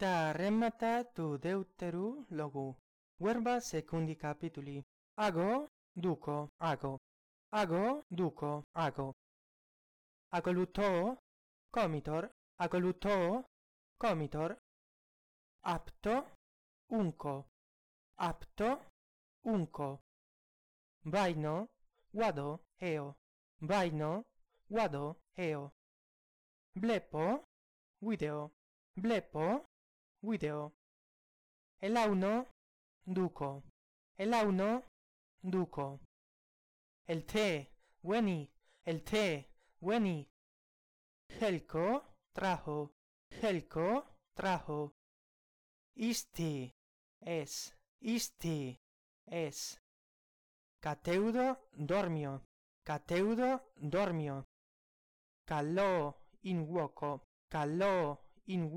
τα ρέμματα του δεύτερου λόγου. Verba secundi capituli. Ago, duco, ago. Ago, duco, ago. Acoluto, comitor, acoluto, comitor. Apto, unco. Apto, unco. Vaino, guado, eo. Vaino, guado, eo. Blepo, video. Blepo, video. Elauno, duco. Elauno, duco. El te, veni, el te, veni. Helco, trajo. Helco, trajo. Isti, es, isti, es. Cateudo, dormio. Cateudo, dormio. Calò, in. Calò, in.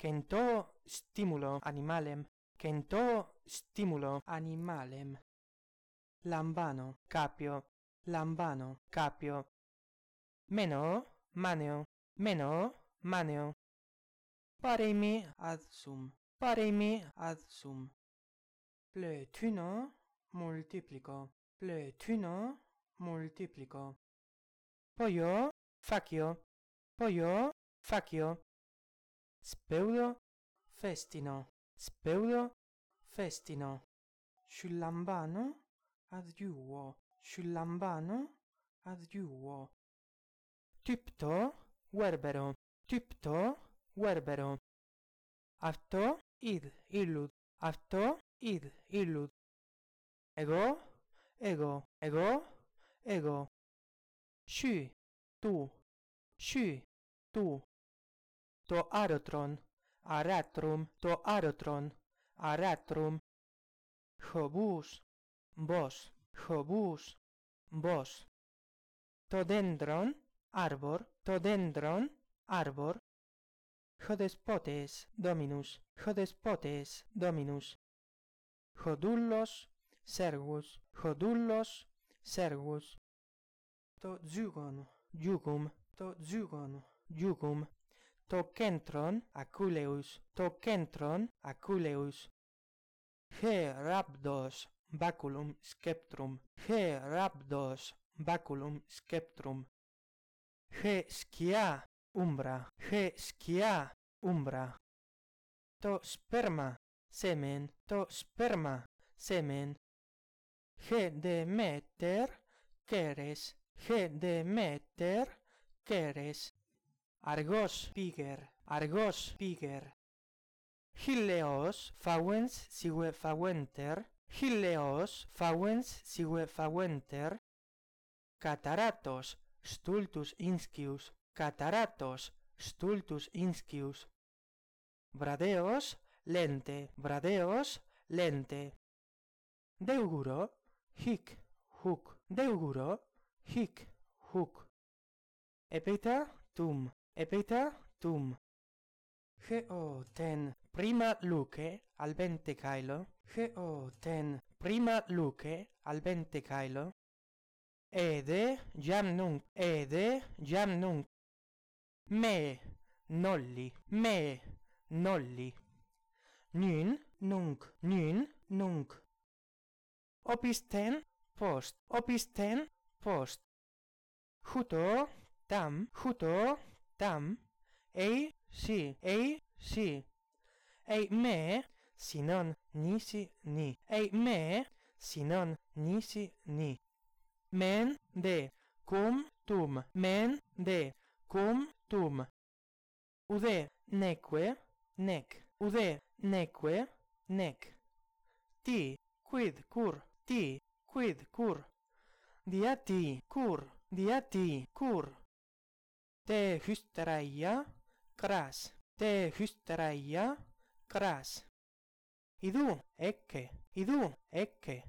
Cento stimulo animalem. Cento stimulo animalem. Lambano, capio. Lambano, capio. Meno, maneo. Meno, maneo. Paremi ad sum. Paremi ad sum. Pletuno, multiplico. Pletuno, multiplico. Poio, facio. Poio, facio. Speudo festino. Speudo festino. Sul adiuo adjuo. adiuo adjuo. Typto verbero. Typto verbero. Αυτό id illud. afto id illud. ego ego ego ego sci tu sci tu to aerotron aratrum to aerotron aratrum. Hobus, bos, hobus, bos. Todendron, arbor, to dendron arbor. Hodespotes, dominus, hodespotes, dominus. Hodullos, servus hodullos, servus To zygon, jugum, to zygon, jugum το κέντρον ακούλεους, το κέντρον ακούλεους. Χε ράπδος baculum sceptrum, he rapdos baculum sceptrum. He scia umbra, he scia umbra. To sperma semen, to sperma semen. He Demeter, keres, he Demeter, keres. Argos piger, argos piger. Hilleos fauens sigue fauenter, Hilleos fauens sigue fauenter. Cataratos stultus inscius, cataratos stultus inscius. Bradeos lente, bradeos lente. Deuguro hic huc, deuguro hic huc. Epita tum epeta tum. Geo ten prima luce al vente cailo. Geo ten prima luce al vente cailo. Ede jam nunc. Ede jam nunc. Me nolli. Me nolli. nin nunc. nin nunc. Opis ten post. Opis ten post. Huto tam. Huto tam, ei si, ei si. Ei me, sinon nisi ni. Ei me, sinon nisi ni. Men de, cum tum. Men de, cum tum. Ude neque, nec. Ude neque, nec. Ti, quid cur. Ti, quid cur. Dia ti, cur. Dia ti, cur. Tee hysteräjä, gräs. Tee hysteräjä, gräs. Idu, ekke. Idu, ekke.